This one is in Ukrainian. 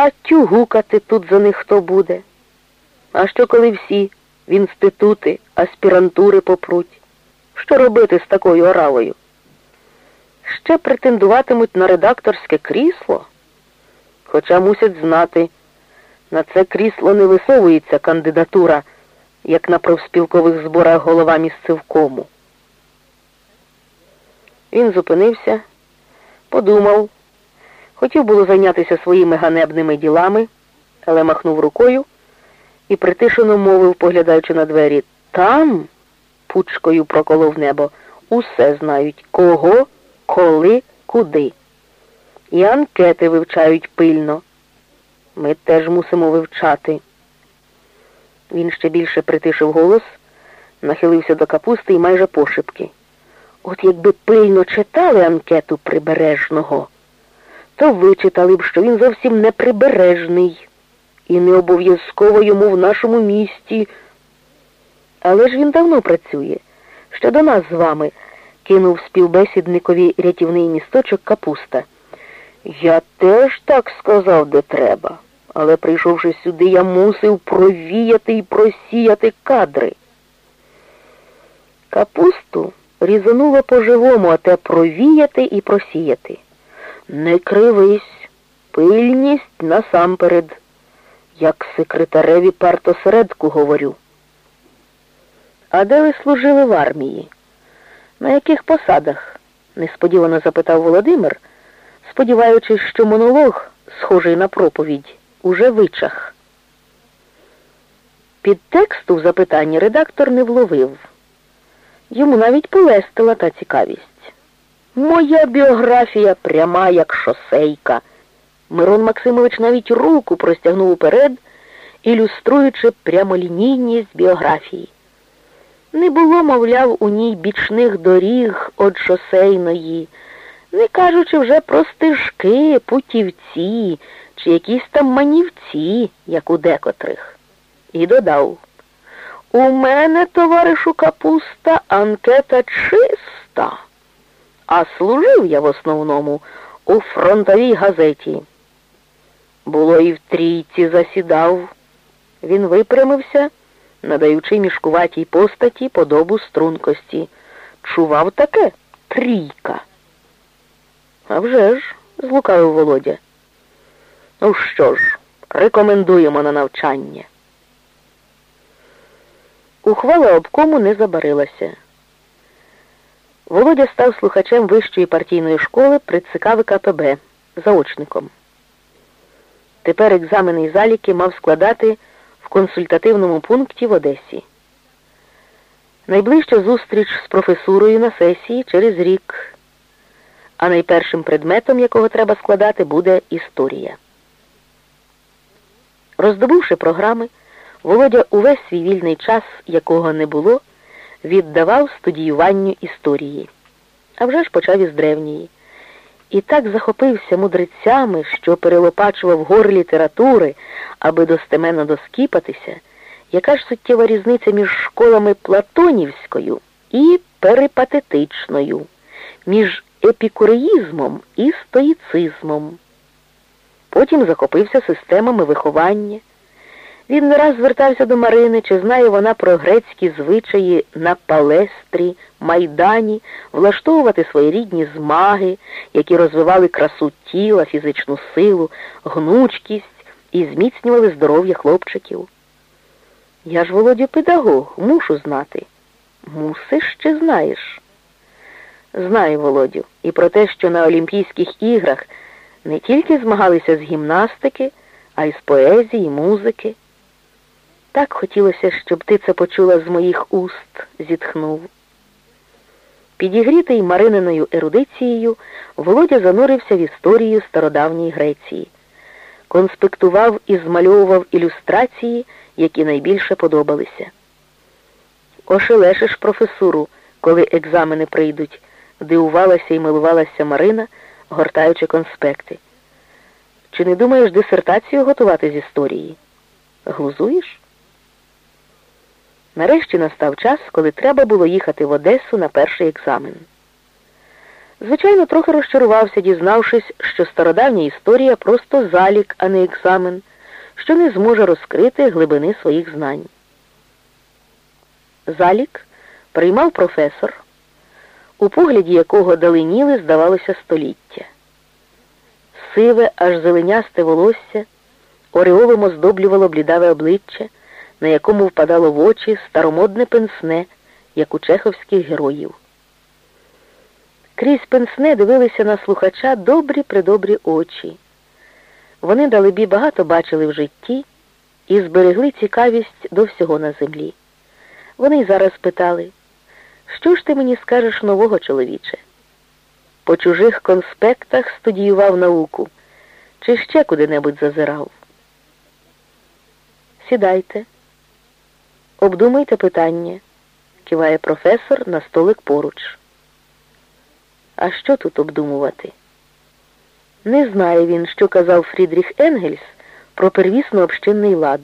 А тюгукати тут за них хто буде? А що коли всі в інститути, аспірантури попруть? Що робити з такою оравою? Ще претендуватимуть на редакторське крісло? Хоча мусять знати, на це крісло не висовується кандидатура, як на профспілкових зборах голова місцевкому. Він зупинився, подумав, хотів було зайнятися своїми ганебними ділами, але махнув рукою і притишено мовив, поглядаючи на двері, там, пучкою проколов небо, усе знають, кого, коли, куди. І анкети вивчають пильно. Ми теж мусимо вивчати. Він ще більше притишив голос, нахилився до капусти і майже пошепки. От якби пильно читали анкету прибережного, то вичитали б, що він зовсім не прибережний і не обов'язково йому в нашому місті. Але ж він давно працює. Що до нас з вами, кинув співбесідникові рятівний місточок капуста. Я теж так сказав, де треба, але прийшовши сюди, я мусив провіяти і просіяти кадри. Капусту різануло по-живому, а те провіяти і просіяти. Не кривись, пильність насамперед, як секретареві партосередку говорю. А де ви служили в армії? На яких посадах? несподівано запитав Володимир, сподіваючись, що монолог, схожий на проповідь, уже вичах. Під тексту в запитанні редактор не вловив. Йому навіть полестила та цікавість. Моя біографія пряма, як шосейка. Мирон Максимович навіть руку простягнув уперед, ілюструючи прямолінійність біографії. Не було, мовляв, у ній бічних доріг од шосейної, не кажучи вже про стежки, путівці чи якісь там манівці, як у декотрих. І додав. У мене, товаришу капуста, анкета чиста, а служив я в основному у фронтовій газеті. Було і в трійці засідав. Він випрямився, надаючи мішкуватій постаті подобу стрункості. Чував таке трійка. «А вже ж», – злукавив Володя. Ну що ж, рекомендуємо на навчання. Ухвала обкому не забарилася. Володя став слухачем вищої партійної школи при ЦК ВКПБ, заочником. Тепер екзамени і заліки мав складати в консультативному пункті в Одесі. Найближча зустріч з професурою на сесії через рік, а найпершим предметом, якого треба складати, буде історія. Роздобувши програми, Володя увесь свій вільний час, якого не було, віддавав студіюванню історії. А вже ж почав із древньої. І так захопився мудрецями, що перелопачував гор літератури, аби достеменно доскіпатися, яка ж суттєва різниця між школами Платонівською і перипатетичною, між епікуреїзмом і стоїцизмом. Потім захопився системами виховання. Він не раз звертався до Марини, чи знає вона про грецькі звичаї на палестрі, майдані, влаштовувати свої рідні змаги, які розвивали красу тіла, фізичну силу, гнучкість і зміцнювали здоров'я хлопчиків. Я ж, Володя, педагог, мушу знати. Мусиш чи знаєш? Знаю, Володю, і про те, що на Олімпійських іграх не тільки змагалися з гімнастики, а й з поезії, музики. Так хотілося, щоб ти це почула з моїх уст, зітхнув. Підігрітий Марининою ерудицією, Володя занурився в історію стародавньої Греції, конспектував і змальовував ілюстрації, які найбільше подобалися. Ошелешиш професуру, коли екзамени прийдуть, дивувалася і милувалася Марина, гортаючи конспекти. Чи не думаєш дисертацію готувати з історії? Глузуєш? Нарешті настав час, коли треба було їхати в Одесу на перший екзамен. Звичайно, трохи розчарувався, дізнавшись, що стародавня історія просто залік, а не екзамен, що не зможе розкрити глибини своїх знань. Залік приймав професор, у погляді якого даленіли, здавалося, століття. Сиве, аж зеленясте волосся, ореолом оздоблювало блідаве обличчя, на якому впадало в очі старомодне пенсне, як у чеховських героїв. Крізь пенсне дивилися на слухача добрі придобрі очі. Вони, далебі, багато бачили в житті і зберегли цікавість до всього на землі. Вони й зараз питали, що ж ти мені скажеш нового чоловіче? По чужих конспектах студіював науку, чи ще куди-небудь зазирав? Сідайте, обдумайте питання, киває професор на столик поруч. А що тут обдумувати? Не знає він, що казав Фрідріх Енгельс про первісно общинний лад.